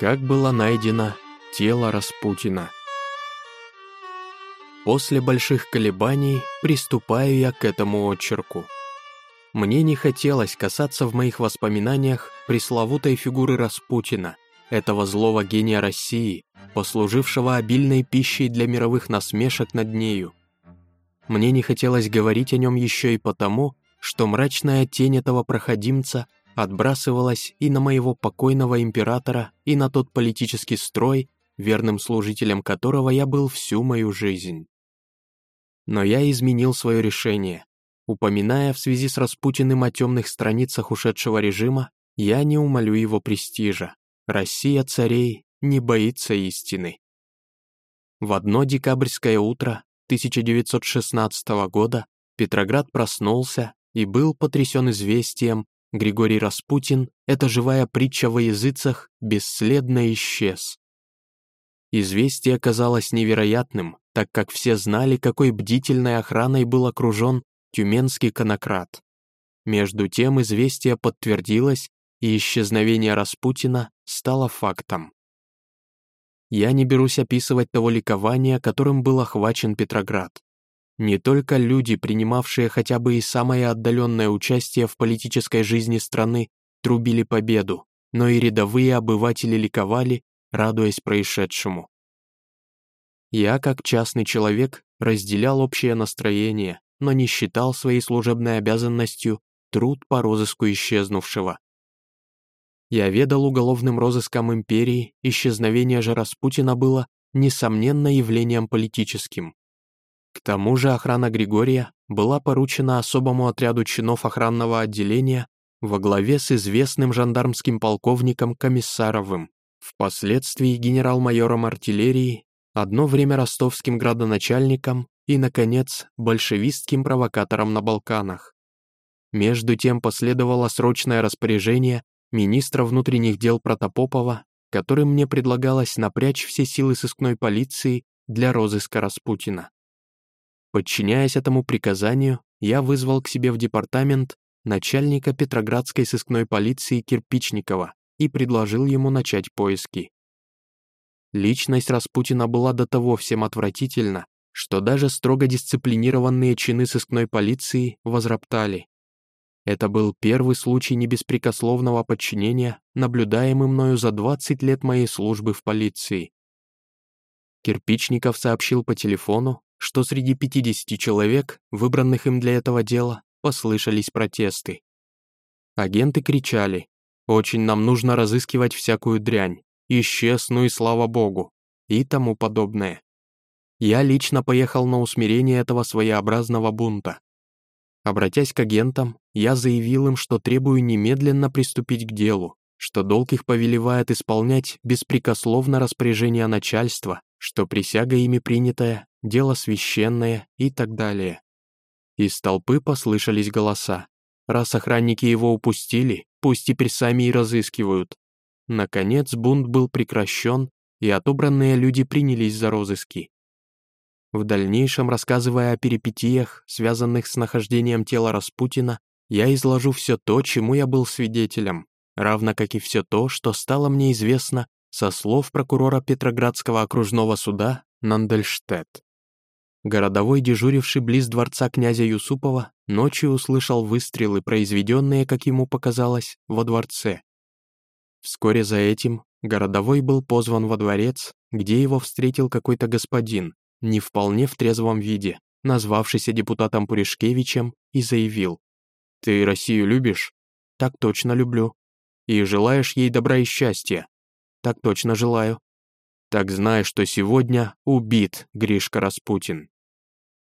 Как было найдено тело Распутина. После больших колебаний приступаю я к этому очерку. Мне не хотелось касаться в моих воспоминаниях пресловутой фигуры Распутина, этого злого гения России, послужившего обильной пищей для мировых насмешек над нею. Мне не хотелось говорить о нем еще и потому, что мрачная тень этого проходимца отбрасывалась и на моего покойного императора, и на тот политический строй, верным служителем которого я был всю мою жизнь. Но я изменил свое решение. Упоминая в связи с Распутиным о темных страницах ушедшего режима, я не умолю его престижа. Россия царей не боится истины. В одно декабрьское утро 1916 года Петроград проснулся и был потрясен известием, Григорий Распутин, эта живая притча во языцах, бесследно исчез. Известие казалось невероятным, так как все знали, какой бдительной охраной был окружен тюменский конократ. Между тем известие подтвердилось, и исчезновение Распутина стало фактом. Я не берусь описывать того ликования, которым был охвачен Петроград. Не только люди, принимавшие хотя бы и самое отдаленное участие в политической жизни страны, трубили победу, но и рядовые обыватели ликовали, радуясь происшедшему. Я, как частный человек, разделял общее настроение, но не считал своей служебной обязанностью труд по розыску исчезнувшего. Я ведал уголовным розыском империи, исчезновение же Распутина было, несомненно, явлением политическим. К тому же охрана Григория была поручена особому отряду чинов охранного отделения во главе с известным жандармским полковником Комиссаровым, впоследствии генерал-майором артиллерии, одно время ростовским градоначальником и, наконец, большевистским провокатором на Балканах. Между тем последовало срочное распоряжение министра внутренних дел Протопопова, которым мне предлагалось напрячь все силы сыскной полиции для розыска Распутина. Подчиняясь этому приказанию, я вызвал к себе в департамент начальника Петроградской сыскной полиции Кирпичникова и предложил ему начать поиски. Личность Распутина была до того всем отвратительна, что даже строго дисциплинированные чины сыскной полиции возроптали. Это был первый случай небеспрекословного подчинения, наблюдаемый мною за 20 лет моей службы в полиции. Кирпичников сообщил по телефону, что среди 50 человек, выбранных им для этого дела, послышались протесты. Агенты кричали «Очень нам нужно разыскивать всякую дрянь, исчез, ну и слава богу» и тому подобное. Я лично поехал на усмирение этого своеобразного бунта. Обратясь к агентам, я заявил им, что требую немедленно приступить к делу, что долг их повелевает исполнять беспрекословно распоряжение начальства, что присяга ими принятая дело священное и так далее. Из толпы послышались голоса. Раз охранники его упустили, пусть теперь сами и разыскивают. Наконец бунт был прекращен, и отобранные люди принялись за розыски. В дальнейшем, рассказывая о перипетиях, связанных с нахождением тела Распутина, я изложу все то, чему я был свидетелем, равно как и все то, что стало мне известно со слов прокурора Петроградского окружного суда Нандельштедт. Городовой, дежуривший близ дворца князя Юсупова, ночью услышал выстрелы, произведенные, как ему показалось, во дворце. Вскоре за этим городовой был позван во дворец, где его встретил какой-то господин, не вполне в трезвом виде, назвавшийся депутатом Пуришкевичем, и заявил. «Ты Россию любишь?» «Так точно люблю». «И желаешь ей добра и счастья?» «Так точно желаю». «Так знай, что сегодня убит Гришка Распутин».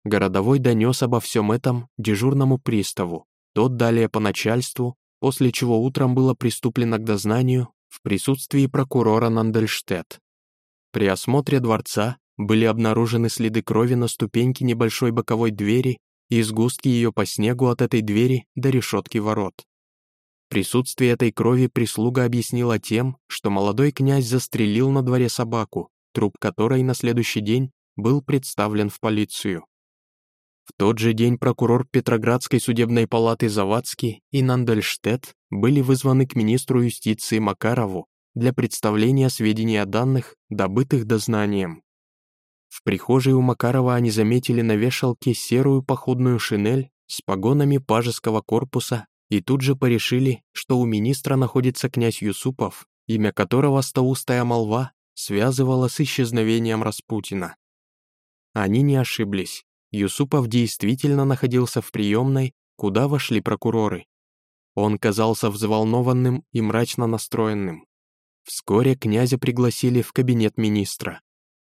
Городовой донес обо всем этом дежурному приставу, тот далее по начальству, после чего утром было приступлено к дознанию в присутствии прокурора Нандельштедт. При осмотре дворца были обнаружены следы крови на ступеньке небольшой боковой двери и сгустки ее по снегу от этой двери до решетки ворот. Присутствие этой крови прислуга объяснила тем, что молодой князь застрелил на дворе собаку, труп которой на следующий день был представлен в полицию. В тот же день прокурор Петроградской судебной палаты Завадский и Нандельштедт были вызваны к министру юстиции Макарову для представления сведений о данных, добытых дознанием. В прихожей у Макарова они заметили на вешалке серую походную шинель с погонами пажеского корпуса и тут же порешили, что у министра находится князь Юсупов, имя которого стоустая молва связывала с исчезновением Распутина. Они не ошиблись. Юсупов действительно находился в приемной, куда вошли прокуроры. Он казался взволнованным и мрачно настроенным. Вскоре князя пригласили в кабинет министра.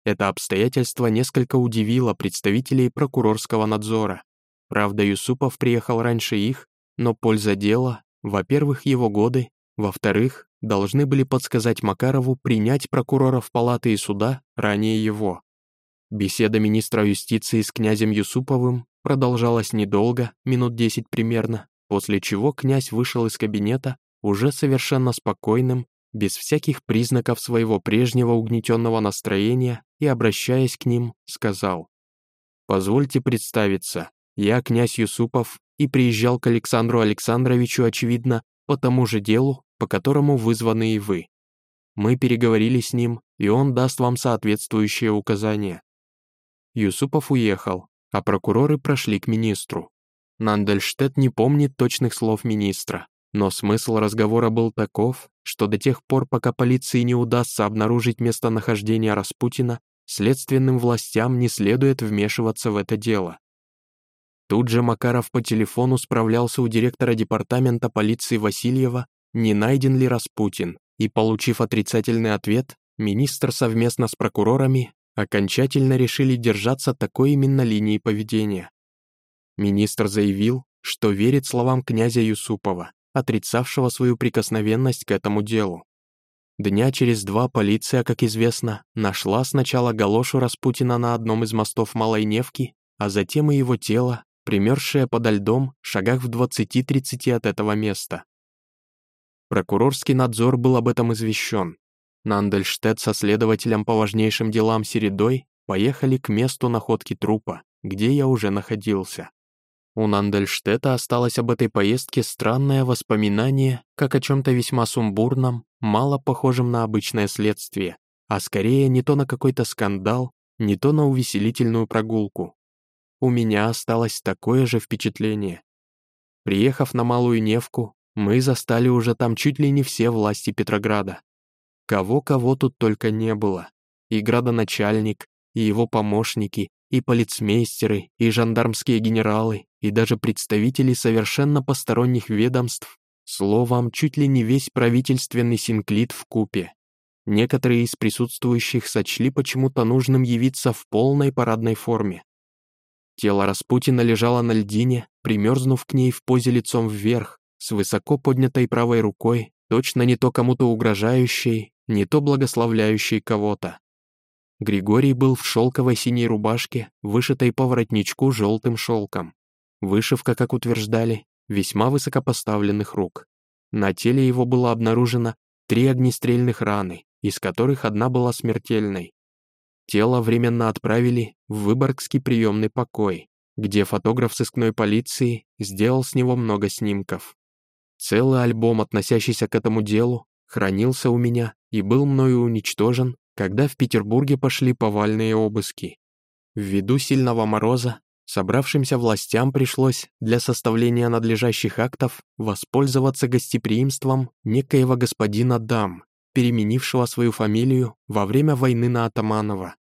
Это обстоятельство несколько удивило представителей прокурорского надзора. Правда, Юсупов приехал раньше их, но польза дела, во-первых, его годы, во-вторых, должны были подсказать Макарову принять прокуроров палаты и суда ранее его. Беседа министра юстиции с князем Юсуповым продолжалась недолго, минут десять примерно, после чего князь вышел из кабинета уже совершенно спокойным, без всяких признаков своего прежнего угнетенного настроения и, обращаясь к ним, сказал «Позвольте представиться, я князь Юсупов и приезжал к Александру Александровичу, очевидно, по тому же делу, по которому вызваны и вы. Мы переговорили с ним, и он даст вам соответствующие указания». Юсупов уехал, а прокуроры прошли к министру. Нандельштет не помнит точных слов министра, но смысл разговора был таков, что до тех пор, пока полиции не удастся обнаружить местонахождение Распутина, следственным властям не следует вмешиваться в это дело. Тут же Макаров по телефону справлялся у директора департамента полиции Васильева, не найден ли Распутин, и, получив отрицательный ответ, министр совместно с прокурорами окончательно решили держаться такой именно линии поведения. Министр заявил, что верит словам князя Юсупова, отрицавшего свою прикосновенность к этому делу. Дня через два полиция, как известно, нашла сначала галошу Распутина на одном из мостов Малой Невки, а затем и его тело, примерзшее подо льдом, шагах в 20-30 от этого места. Прокурорский надзор был об этом извещен. Нандельштедт со следователем по важнейшим делам Середой поехали к месту находки трупа, где я уже находился. У Нандельштета осталось об этой поездке странное воспоминание, как о чем-то весьма сумбурном, мало похожем на обычное следствие, а скорее не то на какой-то скандал, не то на увеселительную прогулку. У меня осталось такое же впечатление. Приехав на Малую Невку, мы застали уже там чуть ли не все власти Петрограда. Кого-кого тут только не было. И градоначальник, и его помощники, и полицмейстеры, и жандармские генералы, и даже представители совершенно посторонних ведомств, словом, чуть ли не весь правительственный синклит в купе. Некоторые из присутствующих сочли почему-то нужным явиться в полной парадной форме. Тело Распутина лежало на льдине, примерзнув к ней в позе лицом вверх, с высоко поднятой правой рукой, точно не то кому-то угрожающей, не то благословляющей кого-то. Григорий был в шелковой синей рубашке, вышитой по воротничку желтым шелком. Вышивка, как утверждали, весьма высокопоставленных рук. На теле его было обнаружено три огнестрельных раны, из которых одна была смертельной. Тело временно отправили в Выборгский приемный покой, где фотограф сыскной полиции сделал с него много снимков. Целый альбом, относящийся к этому делу, хранился у меня и был мною уничтожен когда в Петербурге пошли повальные обыски. Ввиду сильного мороза собравшимся властям пришлось для составления надлежащих актов воспользоваться гостеприимством некоего господина Дам, переменившего свою фамилию во время войны на Атаманова.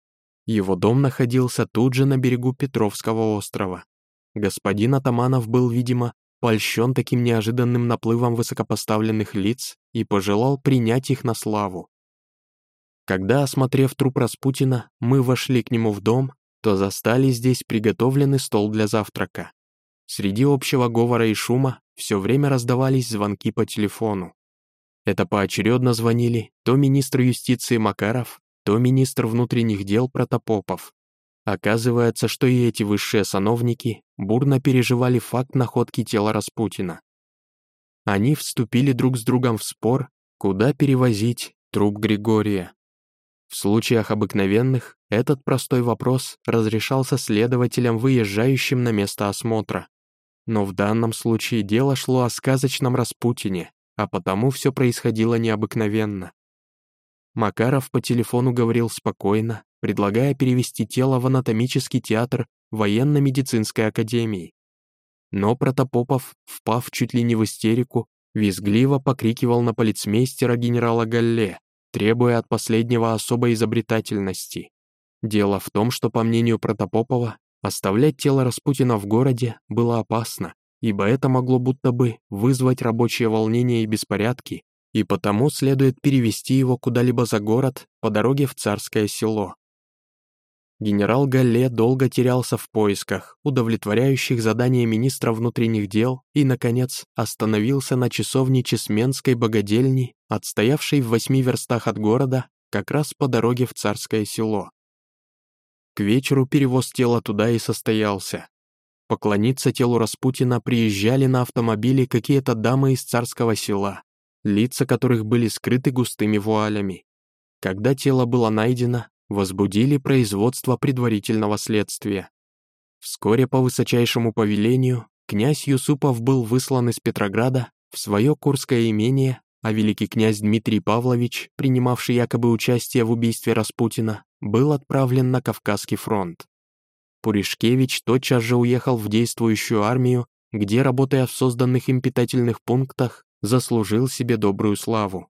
Его дом находился тут же на берегу Петровского острова. Господин Атаманов был, видимо, польщен таким неожиданным наплывом высокопоставленных лиц и пожелал принять их на славу. Когда, осмотрев труп Распутина, мы вошли к нему в дом, то застали здесь приготовленный стол для завтрака. Среди общего говора и шума все время раздавались звонки по телефону. Это поочередно звонили то министр юстиции Макаров, то министр внутренних дел Протопопов. Оказывается, что и эти высшие сановники бурно переживали факт находки тела Распутина. Они вступили друг с другом в спор, куда перевозить труп Григория. В случаях обыкновенных этот простой вопрос разрешался следователям, выезжающим на место осмотра. Но в данном случае дело шло о сказочном Распутине, а потому все происходило необыкновенно. Макаров по телефону говорил спокойно, предлагая перевести тело в анатомический театр военно-медицинской академии. Но Протопопов, впав чуть ли не в истерику, визгливо покрикивал на полицмейстера генерала Галле, требуя от последнего особой изобретательности. Дело в том, что, по мнению Протопопова, оставлять тело Распутина в городе было опасно, ибо это могло будто бы вызвать рабочие волнения и беспорядки, и потому следует перевести его куда-либо за город по дороге в Царское село. Генерал Галле долго терялся в поисках, удовлетворяющих задания министра внутренних дел и, наконец, остановился на часовне Чесменской богадельни, отстоявшей в восьми верстах от города, как раз по дороге в Царское село. К вечеру перевоз тела туда и состоялся. Поклониться телу Распутина приезжали на автомобиле какие-то дамы из Царского села, лица которых были скрыты густыми вуалями. Когда тело было найдено, возбудили производство предварительного следствия. Вскоре по высочайшему повелению князь Юсупов был выслан из Петрограда в свое Курское имение, а великий князь Дмитрий Павлович, принимавший якобы участие в убийстве Распутина, был отправлен на Кавказский фронт. Пуришкевич тотчас же уехал в действующую армию, где, работая в созданных им питательных пунктах, заслужил себе добрую славу.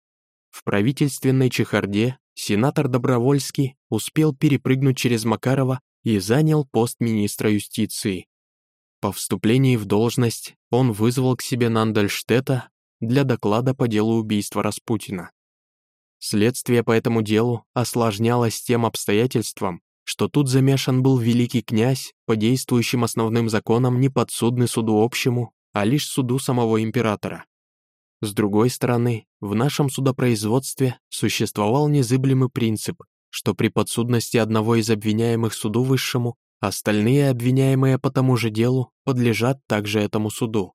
В правительственной чехарде сенатор Добровольский успел перепрыгнуть через Макарова и занял пост министра юстиции. По вступлении в должность он вызвал к себе Нандальштета для доклада по делу убийства Распутина. Следствие по этому делу осложнялось тем обстоятельством, что тут замешан был великий князь, по действующим основным законам не подсудный суду общему, а лишь суду самого императора. С другой стороны, в нашем судопроизводстве существовал незыблемый принцип, что при подсудности одного из обвиняемых суду высшему, остальные обвиняемые по тому же делу подлежат также этому суду.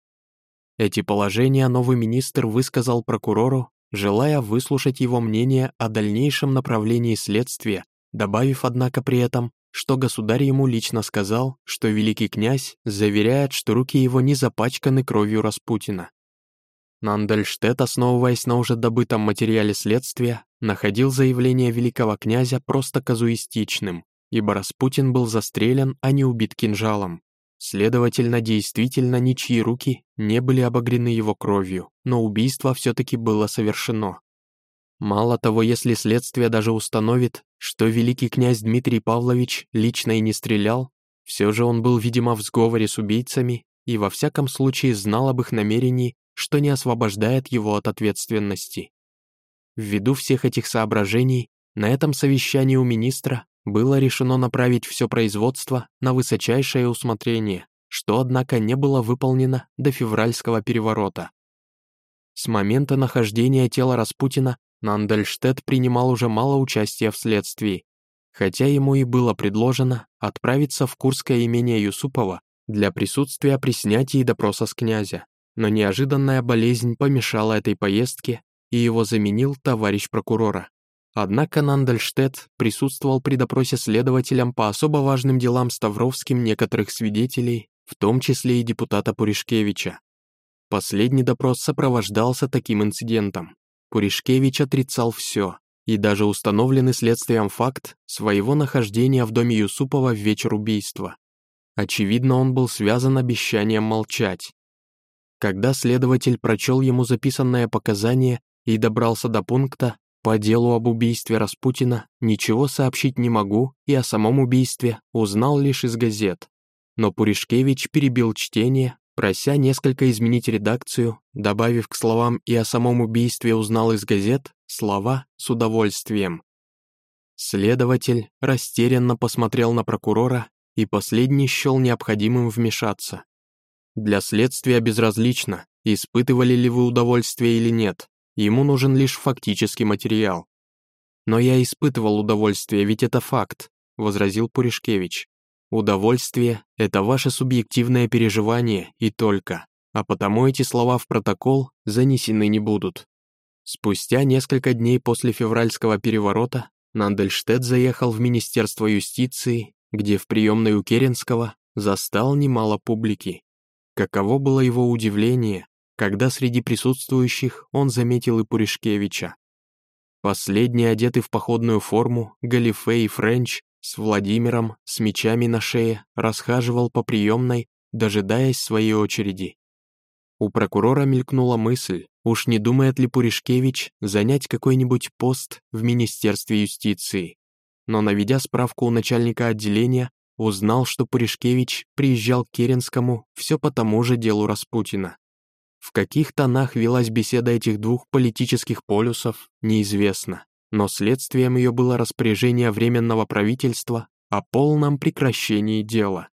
Эти положения новый министр высказал прокурору, желая выслушать его мнение о дальнейшем направлении следствия, добавив, однако, при этом, что государь ему лично сказал, что великий князь заверяет, что руки его не запачканы кровью Распутина. Нандельштет, основываясь на уже добытом материале следствия, находил заявление великого князя просто казуистичным, ибо Распутин был застрелен, а не убит кинжалом. Следовательно, действительно, ничьи руки не были обогрены его кровью, но убийство все-таки было совершено. Мало того, если следствие даже установит, что великий князь Дмитрий Павлович лично и не стрелял, все же он был, видимо, в сговоре с убийцами и во всяком случае знал об их намерении что не освобождает его от ответственности. Ввиду всех этих соображений, на этом совещании у министра было решено направить все производство на высочайшее усмотрение, что, однако, не было выполнено до февральского переворота. С момента нахождения тела Распутина Нандельштедт принимал уже мало участия в следствии, хотя ему и было предложено отправиться в Курское имение Юсупова для присутствия при снятии допроса с князя но неожиданная болезнь помешала этой поездке, и его заменил товарищ прокурора. Однако Нандельштедт присутствовал при допросе следователям по особо важным делам Ставровским некоторых свидетелей, в том числе и депутата Пуришкевича. Последний допрос сопровождался таким инцидентом. Пуришкевич отрицал все, и даже установленный следствием факт своего нахождения в доме Юсупова в вечер убийства. Очевидно, он был связан обещанием молчать. Когда следователь прочел ему записанное показание и добрался до пункта «По делу об убийстве Распутина ничего сообщить не могу и о самом убийстве узнал лишь из газет». Но Пуришкевич перебил чтение, прося несколько изменить редакцию, добавив к словам «и о самом убийстве узнал из газет» слова «с удовольствием». Следователь растерянно посмотрел на прокурора, и последний счел необходимым вмешаться. Для следствия безразлично, испытывали ли вы удовольствие или нет, ему нужен лишь фактический материал. «Но я испытывал удовольствие, ведь это факт», — возразил Пуришкевич. «Удовольствие — это ваше субъективное переживание и только, а потому эти слова в протокол занесены не будут». Спустя несколько дней после февральского переворота Нандельштедт заехал в Министерство юстиции, где в приемной у Керенского застал немало публики. Каково было его удивление, когда среди присутствующих он заметил и Пуришкевича. Последний, одетый в походную форму, Галифе и Френч, с Владимиром, с мечами на шее, расхаживал по приемной, дожидаясь своей очереди. У прокурора мелькнула мысль, уж не думает ли Пуришкевич занять какой-нибудь пост в Министерстве юстиции. Но наведя справку у начальника отделения, узнал, что Пуришкевич приезжал к Керенскому все по тому же делу Распутина. В каких тонах велась беседа этих двух политических полюсов, неизвестно, но следствием ее было распоряжение Временного правительства о полном прекращении дела.